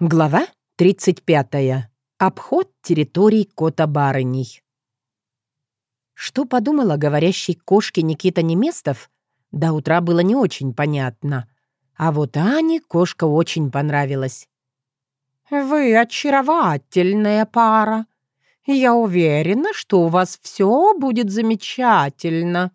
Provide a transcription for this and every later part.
Глава 35. Обход территорий кота-барыней. Что подумала говорящей кошке Никита Неместов, до утра было не очень понятно. А вот Ане кошка очень понравилась. «Вы очаровательная пара. Я уверена, что у вас все будет замечательно»,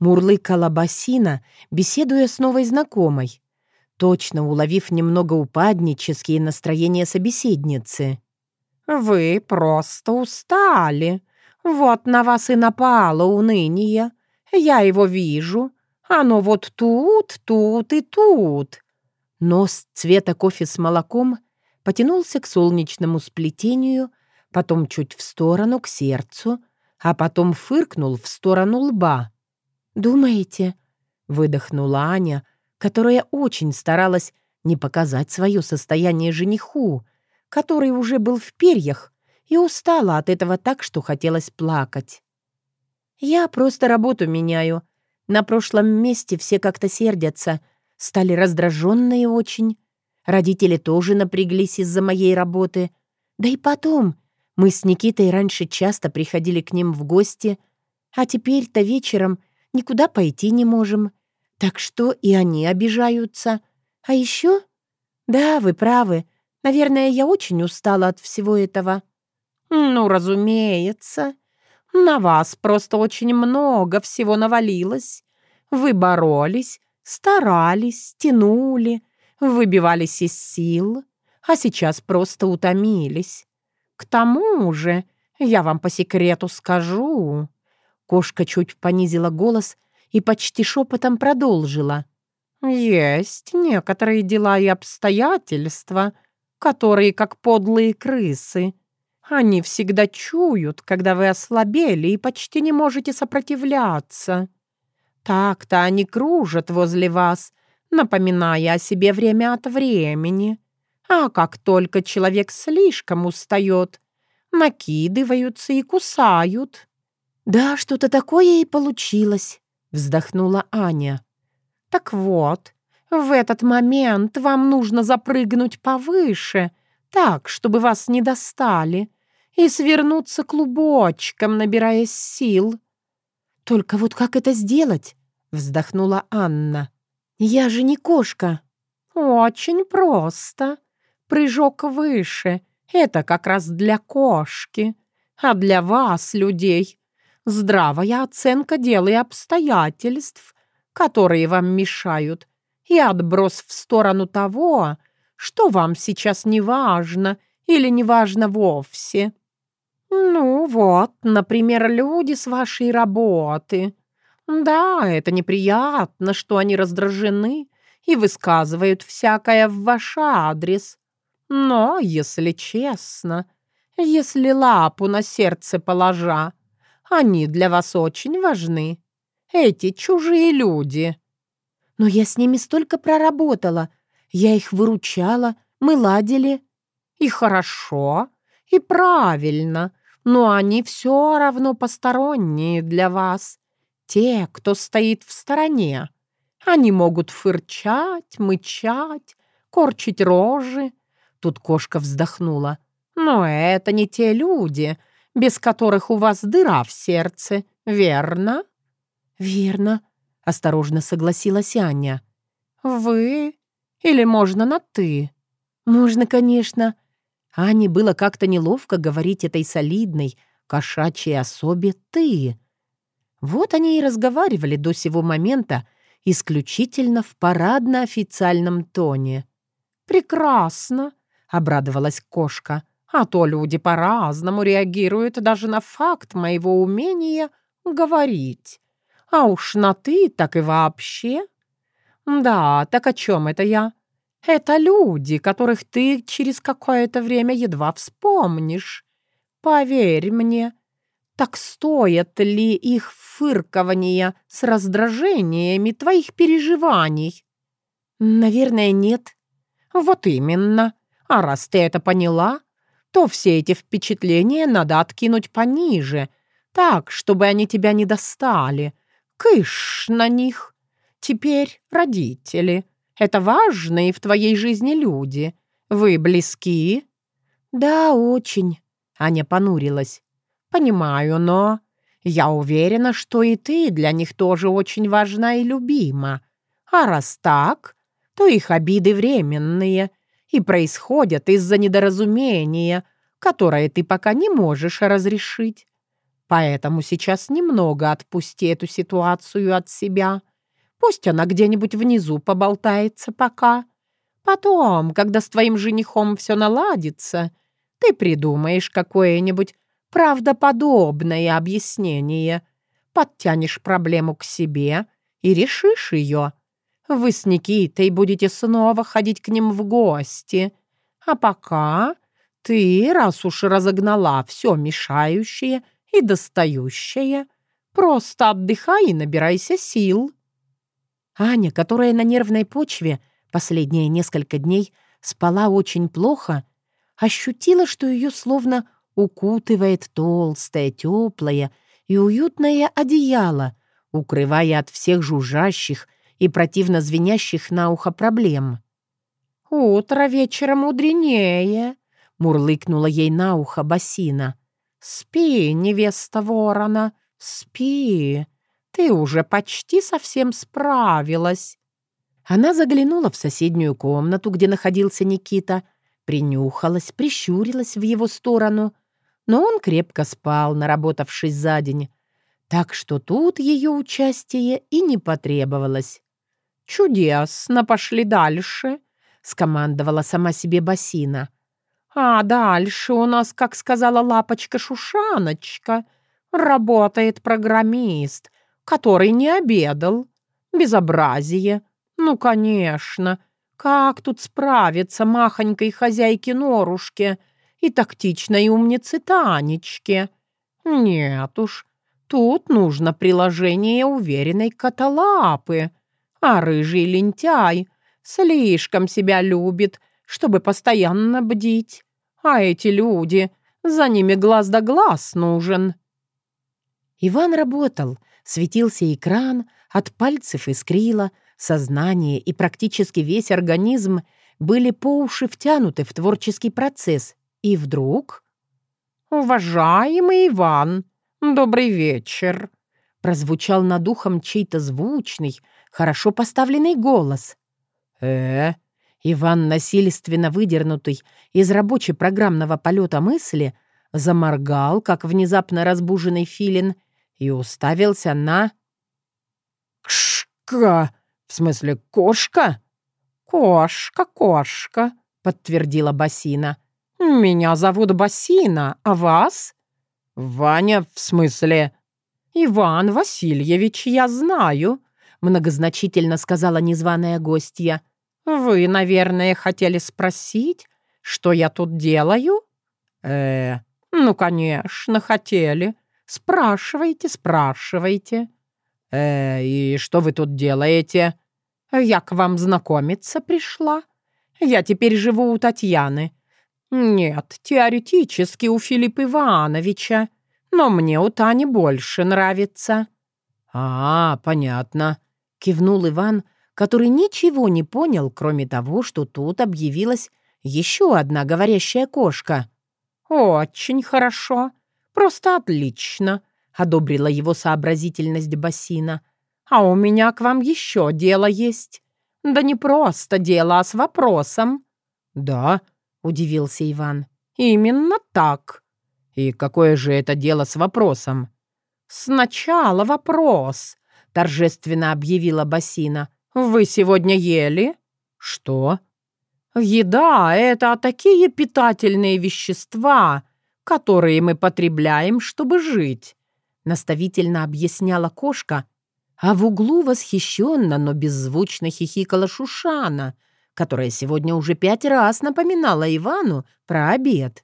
мурлыкала Басина, беседуя с новой знакомой точно уловив немного упаднические настроения собеседницы. «Вы просто устали. Вот на вас и напало уныние. Я его вижу. Оно вот тут, тут и тут». Нос цвета кофе с молоком потянулся к солнечному сплетению, потом чуть в сторону, к сердцу, а потом фыркнул в сторону лба. «Думаете?» — выдохнула Аня, — которая очень старалась не показать свое состояние жениху, который уже был в перьях и устала от этого так, что хотелось плакать. «Я просто работу меняю. На прошлом месте все как-то сердятся, стали раздраженные очень. Родители тоже напряглись из-за моей работы. Да и потом, мы с Никитой раньше часто приходили к ним в гости, а теперь-то вечером никуда пойти не можем. Так что и они обижаются. А еще... Да, вы правы. Наверное, я очень устала от всего этого. Ну, разумеется. На вас просто очень много всего навалилось. Вы боролись, старались, тянули, выбивались из сил, а сейчас просто утомились. К тому же, я вам по секрету скажу. Кошка чуть понизила голос — и почти шепотом продолжила. «Есть некоторые дела и обстоятельства, которые как подлые крысы. Они всегда чуют, когда вы ослабели и почти не можете сопротивляться. Так-то они кружат возле вас, напоминая о себе время от времени. А как только человек слишком устает, накидываются и кусают». «Да, что-то такое и получилось», вздохнула Аня. «Так вот, в этот момент вам нужно запрыгнуть повыше, так, чтобы вас не достали, и свернуться клубочком, набираясь сил». «Только вот как это сделать?» — вздохнула Анна. «Я же не кошка». «Очень просто. Прыжок выше — это как раз для кошки, а для вас, людей, здравая оценка дел и обстоятельств, которые вам мешают, и отброс в сторону того, что вам сейчас не важно или не важно вовсе. Ну вот, например, люди с вашей работы. Да, это неприятно, что они раздражены и высказывают всякое в ваш адрес. Но, если честно, если лапу на сердце положа, они для вас очень важны. Эти чужие люди». «Но я с ними столько проработала. Я их выручала, мы ладили». «И хорошо, и правильно, но они все равно посторонние для вас. Те, кто стоит в стороне. Они могут фырчать, мычать, корчить рожи». Тут кошка вздохнула. «Но это не те люди, без которых у вас дыра в сердце, верно?» «Верно», — осторожно согласилась Аня. «Вы? Или можно на «ты»?» «Можно, конечно». Ане было как-то неловко говорить этой солидной, кошачьей особе «ты». Вот они и разговаривали до сего момента исключительно в парадно-официальном тоне. «Прекрасно», — обрадовалась кошка. А то люди по-разному реагируют даже на факт моего умения говорить. А уж на «ты» так и вообще. Да, так о чем это я? Это люди, которых ты через какое-то время едва вспомнишь. Поверь мне, так стоят ли их фыркования с раздражениями твоих переживаний? Наверное, нет. Вот именно. А раз ты это поняла, то все эти впечатления надо откинуть пониже, так, чтобы они тебя не достали. Кыш на них. Теперь родители. Это важные в твоей жизни люди. Вы близки?» «Да, очень», — Аня понурилась. «Понимаю, но я уверена, что и ты для них тоже очень важна и любима. А раз так, то их обиды временные и происходят из-за недоразумения, которое ты пока не можешь разрешить. Поэтому сейчас немного отпусти эту ситуацию от себя. Пусть она где-нибудь внизу поболтается пока. Потом, когда с твоим женихом все наладится, ты придумаешь какое-нибудь правдоподобное объяснение, подтянешь проблему к себе и решишь ее. Вы с Никитой будете снова ходить к ним в гости. А пока ты, раз уж разогнала все мешающее и достающее, просто отдыхай и набирайся сил». Аня, которая на нервной почве последние несколько дней спала очень плохо, ощутила, что ее словно укутывает толстое, теплое и уютное одеяло, укрывая от всех жужжащих и противно звенящих на ухо проблем. «Утро вечера мудренее», — мурлыкнула ей на ухо басина. «Спи, невеста ворона, спи. Ты уже почти совсем справилась». Она заглянула в соседнюю комнату, где находился Никита, принюхалась, прищурилась в его сторону, но он крепко спал, наработавшись за день, так что тут ее участие и не потребовалось. «Чудесно, пошли дальше», — скомандовала сама себе басина. «А дальше у нас, как сказала лапочка-шушаночка, работает программист, который не обедал. Безобразие. Ну, конечно. Как тут справиться махонькой хозяйке Норушке и тактичной умнице Танечке? Нет уж, тут нужно приложение уверенной каталапы. А рыжий лентяй слишком себя любит, чтобы постоянно бдить. А эти люди, за ними глаз да глаз нужен. Иван работал, светился экран, от пальцев искрило, сознание и практически весь организм были по уши втянуты в творческий процесс. И вдруг... «Уважаемый Иван, добрый вечер!» Прозвучал над ухом чей-то звучный, хорошо поставленный голос. э Иван, насильственно выдернутый из рабоче-программного полета мысли, заморгал, как внезапно разбуженный филин, и уставился на... «Кшка! В смысле, кошка?» «Кошка, кошка», — подтвердила Басина. «Меня зовут Басина, а вас?» «Ваня, в смысле?» «Иван Васильевич, я знаю», — многозначительно сказала незваная гостья. «Вы, наверное, хотели спросить, что я тут делаю?» «Э, ну, конечно, хотели. Спрашивайте, спрашивайте». «Э, и что вы тут делаете?» «Я к вам знакомиться пришла. Я теперь живу у Татьяны. Нет, теоретически у Филиппа Ивановича, но мне у Тани больше нравится». «А, понятно», — кивнул Иван, который ничего не понял, кроме того, что тут объявилась еще одна говорящая кошка. «Очень хорошо. Просто отлично», — одобрила его сообразительность бассина. «А у меня к вам еще дело есть. Да не просто дело, а с вопросом». «Да», — удивился Иван. «Именно так». «И какое же это дело с вопросом?» «Сначала вопрос», — торжественно объявила Басина. «Вы сегодня ели?» «Что?» «Еда — это такие питательные вещества, которые мы потребляем, чтобы жить», — наставительно объясняла кошка, а в углу восхищенно, но беззвучно хихикала Шушана, которая сегодня уже пять раз напоминала Ивану про обед.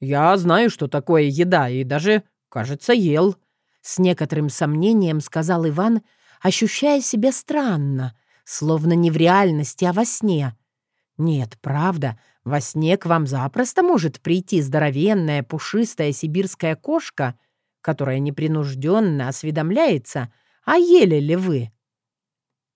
«Я знаю, что такое еда, и даже, кажется, ел», — с некоторым сомнением сказал Иван, ощущая себя странно, словно не в реальности, а во сне. «Нет, правда, во сне к вам запросто может прийти здоровенная пушистая сибирская кошка, которая непринужденно осведомляется, а ели ли вы?»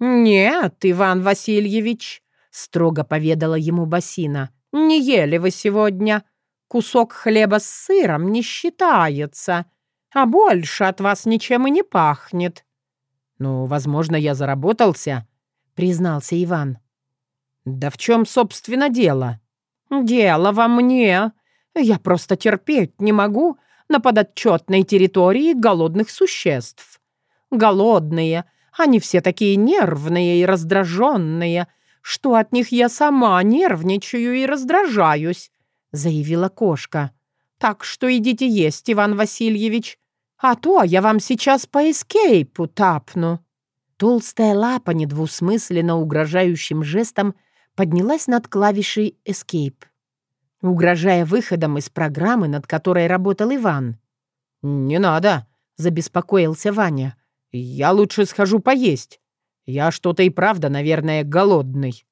«Нет, Иван Васильевич», — строго поведала ему Басина. «Не ели вы сегодня. Кусок хлеба с сыром не считается, а больше от вас ничем и не пахнет». «Ну, возможно, я заработался», — признался Иван. «Да в чем, собственно, дело?» «Дело во мне. Я просто терпеть не могу на подотчетной территории голодных существ. Голодные, они все такие нервные и раздраженные, что от них я сама нервничаю и раздражаюсь», — заявила кошка. «Так что идите есть, Иван Васильевич, а то я вам сейчас по эскейпу тапну». Толстая лапа недвусмысленно угрожающим жестом поднялась над клавишей «Escape», угрожая выходом из программы, над которой работал Иван. «Не надо», — забеспокоился Ваня. «Я лучше схожу поесть. Я что-то и правда, наверное, голодный».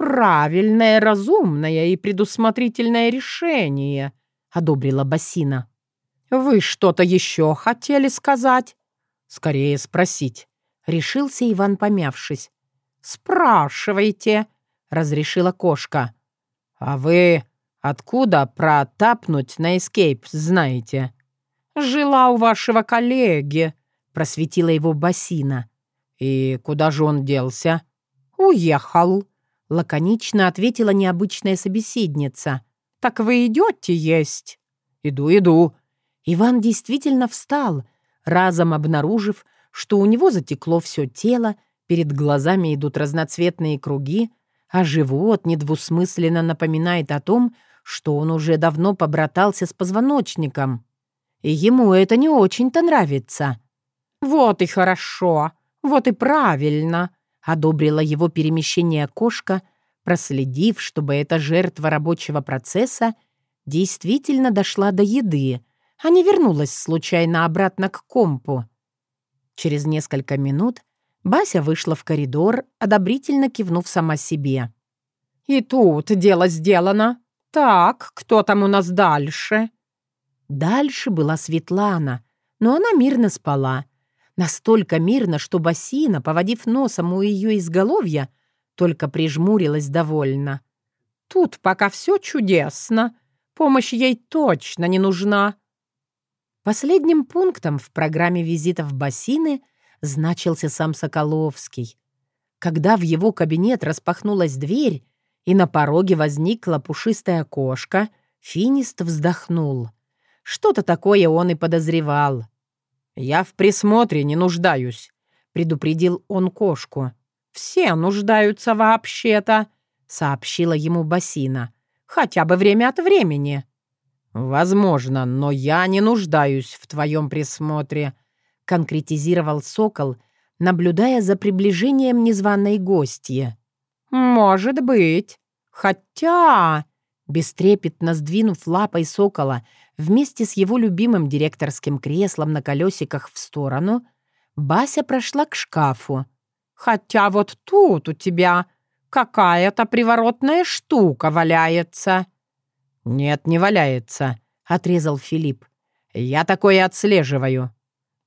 «Правильное, разумное и предусмотрительное решение», — одобрила Басина. «Вы что-то еще хотели сказать?» «Скорее спросить», — решился Иван, помявшись. «Спрашивайте», — разрешила кошка. «А вы откуда про тапнуть на эскейп знаете?» «Жила у вашего коллеги», — просветила его Басина. «И куда же он делся?» «Уехал», — лаконично ответила необычная собеседница. «Так вы идете есть?» «Иду, иду». Иван действительно встал, разом обнаружив, что у него затекло все тело, перед глазами идут разноцветные круги, а живот недвусмысленно напоминает о том, что он уже давно побратался с позвоночником. И ему это не очень-то нравится. «Вот и хорошо, вот и правильно», — одобрила его перемещение кошка, проследив, чтобы эта жертва рабочего процесса действительно дошла до еды, а не вернулась случайно обратно к компу. Через несколько минут Бася вышла в коридор, одобрительно кивнув сама себе. «И тут дело сделано. Так, кто там у нас дальше?» Дальше была Светлана, но она мирно спала. Настолько мирно, что Басина, поводив носом у ее изголовья, только прижмурилась довольно. «Тут пока все чудесно. Помощь ей точно не нужна». Последним пунктом в программе визитов Басины значился сам Соколовский. Когда в его кабинет распахнулась дверь, и на пороге возникла пушистая кошка, Финист вздохнул. Что-то такое он и подозревал. «Я в присмотре не нуждаюсь», — предупредил он кошку. «Все нуждаются вообще-то», — сообщила ему Басина. «Хотя бы время от времени». «Возможно, но я не нуждаюсь в твоем присмотре», — конкретизировал сокол, наблюдая за приближением незваной гостья. «Может быть. Хотя...» Бестрепетно сдвинув лапой сокола вместе с его любимым директорским креслом на колесиках в сторону, Бася прошла к шкафу. «Хотя вот тут у тебя какая-то приворотная штука валяется». «Нет, не валяется», — отрезал Филипп. «Я такое отслеживаю».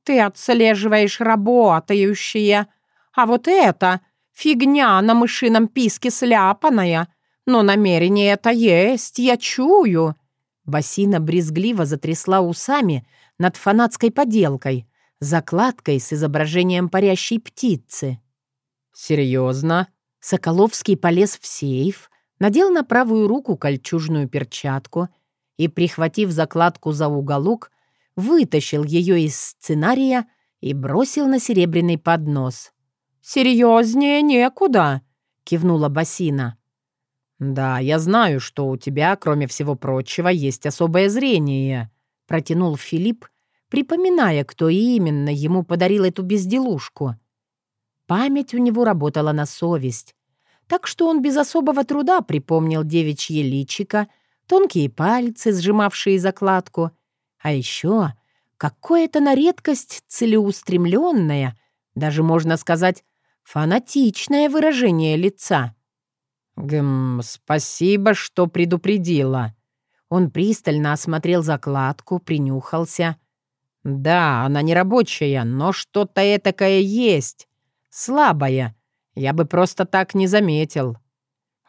«Ты отслеживаешь работающие, а вот это фигня на мышином писке сляпаная, но намерение это есть, я чую». Басина брезгливо затрясла усами над фанатской поделкой, закладкой с изображением парящей птицы. «Серьезно?» Соколовский полез в сейф, надел на правую руку кольчужную перчатку и, прихватив закладку за уголок, вытащил ее из сценария и бросил на серебряный поднос. «Серьезнее некуда», — кивнула Басина. «Да, я знаю, что у тебя, кроме всего прочего, есть особое зрение», — протянул Филипп, припоминая, кто именно ему подарил эту безделушку. Память у него работала на совесть, так что он без особого труда припомнил девичье личико, тонкие пальцы, сжимавшие закладку, а еще какое-то на редкость целеустремленное, даже, можно сказать, фанатичное выражение лица. «Гм, спасибо, что предупредила». Он пристально осмотрел закладку, принюхался. «Да, она не рабочая, но что-то этакое есть. Слабая, я бы просто так не заметил.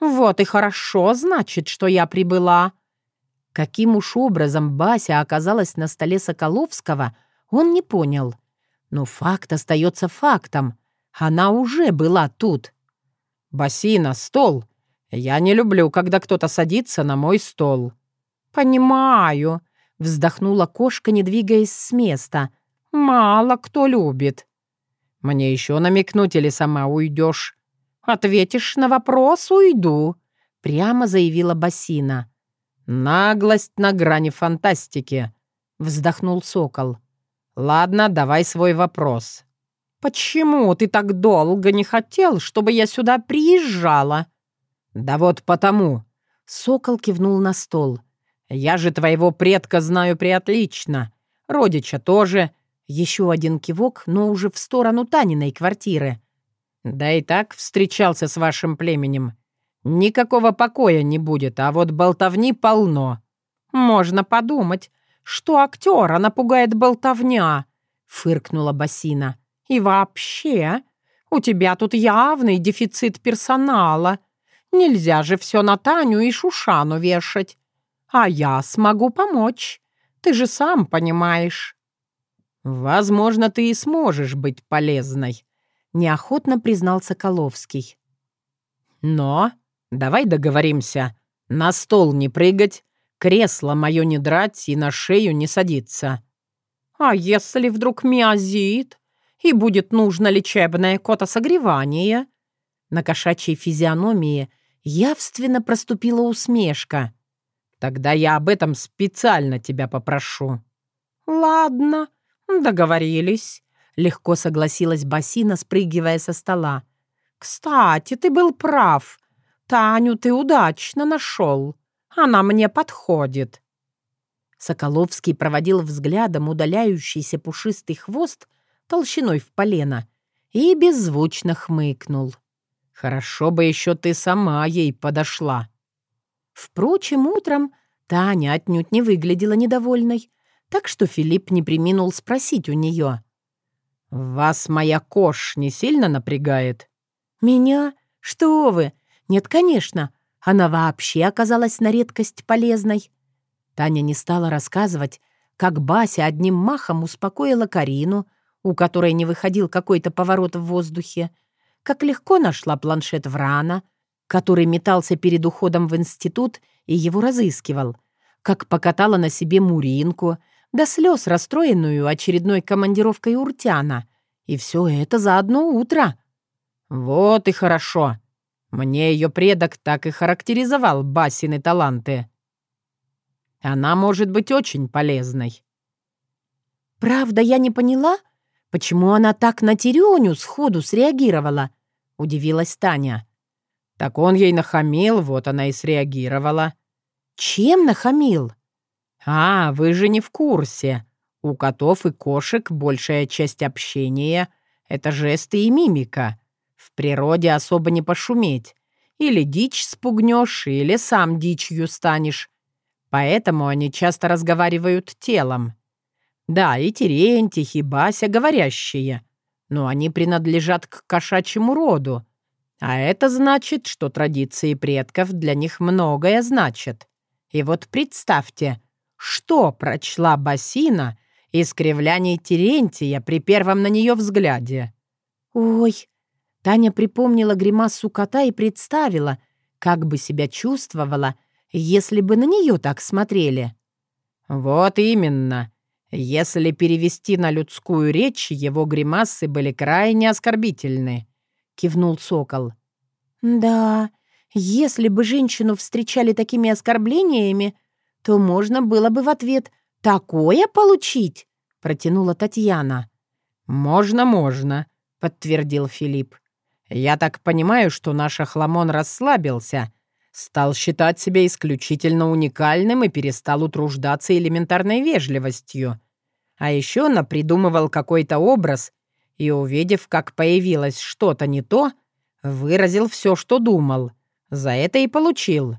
Вот и хорошо, значит, что я прибыла. Каким уж образом Бася оказалась на столе Соколовского, он не понял. Но факт остается фактом. Она уже была тут. «Басина, стол. Я не люблю, когда кто-то садится на мой стол». «Понимаю», — вздохнула кошка, не двигаясь с места. «Мало кто любит». «Мне еще намекнуть или сама уйдешь?» «Ответишь на вопрос — уйду», — прямо заявила Басина. «Наглость на грани фантастики», — вздохнул сокол. «Ладно, давай свой вопрос». «Почему ты так долго не хотел, чтобы я сюда приезжала?» «Да вот потому». Сокол кивнул на стол. «Я же твоего предка знаю приотлично. Родича тоже. Еще один кивок, но уже в сторону Таниной квартиры. Да и так встречался с вашим племенем. Никакого покоя не будет, а вот болтовни полно. Можно подумать, что актера напугает болтовня, фыркнула Басина. И вообще, у тебя тут явный дефицит персонала. Нельзя же все на Таню и Шушану вешать. А я смогу помочь. Ты же сам понимаешь. Возможно, ты и сможешь быть полезной, неохотно признал Соколовский. Но давай договоримся. На стол не прыгать, кресло мое не драть и на шею не садиться. А если вдруг миозит и будет нужно лечебное котосогревание? На кошачьей физиономии явственно проступила усмешка. Тогда я об этом специально тебя попрошу. Ладно, договорились. Легко согласилась Басина, спрыгивая со стола. «Кстати, ты был прав. Таню ты удачно нашел. Она мне подходит». Соколовский проводил взглядом удаляющийся пушистый хвост толщиной в полено и беззвучно хмыкнул. «Хорошо бы еще ты сама ей подошла». Впрочем, утром Таня отнюдь не выглядела недовольной, так что Филипп не приминул спросить у нее. «Вас моя кош не сильно напрягает?» «Меня? Что вы? Нет, конечно. Она вообще оказалась на редкость полезной». Таня не стала рассказывать, как Бася одним махом успокоила Карину, у которой не выходил какой-то поворот в воздухе, как легко нашла планшет Врана, который метался перед уходом в институт и его разыскивал, как покатала на себе Муринку — до слез расстроенную очередной командировкой Уртяна. И все это за одно утро. Вот и хорошо. Мне ее предок так и характеризовал Басины таланты. Она может быть очень полезной. «Правда, я не поняла, почему она так на Тереню сходу среагировала?» — удивилась Таня. «Так он ей нахамил, вот она и среагировала». «Чем нахамил?» «А, вы же не в курсе. У котов и кошек большая часть общения — это жесты и мимика. В природе особо не пошуметь. Или дичь спугнешь, или сам дичью станешь. Поэтому они часто разговаривают телом. Да, и Терентий, и Бася говорящие. Но они принадлежат к кошачьему роду. А это значит, что традиции предков для них многое значат. И вот представьте, что прочла Басина из кривляний Терентия при первом на нее взгляде? «Ой!» Таня припомнила гримасу кота и представила, как бы себя чувствовала, если бы на нее так смотрели. «Вот именно. Если перевести на людскую речь, его гримасы были крайне оскорбительны», — кивнул сокол. «Да, если бы женщину встречали такими оскорблениями, то можно было бы в ответ «такое получить», — протянула Татьяна. «Можно, можно», — подтвердил Филипп. «Я так понимаю, что наш Ахламон расслабился, стал считать себя исключительно уникальным и перестал утруждаться элементарной вежливостью. А еще напридумывал какой-то образ и, увидев, как появилось что-то не то, выразил все, что думал. За это и получил.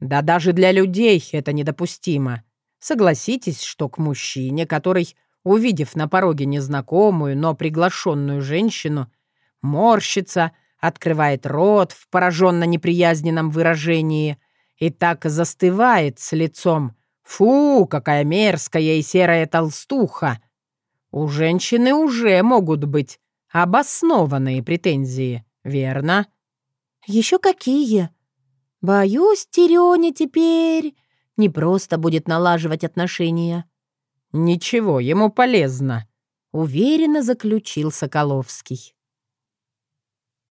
Да даже для людей это недопустимо. Согласитесь, что к мужчине, который, увидев на пороге незнакомую, но приглашенную женщину, морщится, открывает рот в пораженно неприязненном выражении и так застывает с лицом. «Фу, какая мерзкая и серая толстуха!» У женщины уже могут быть обоснованные претензии, верно? Еще какие? Боюсь, Терёня теперь не просто будет налаживать отношения. Ничего, ему полезно, уверенно заключил Соколовский.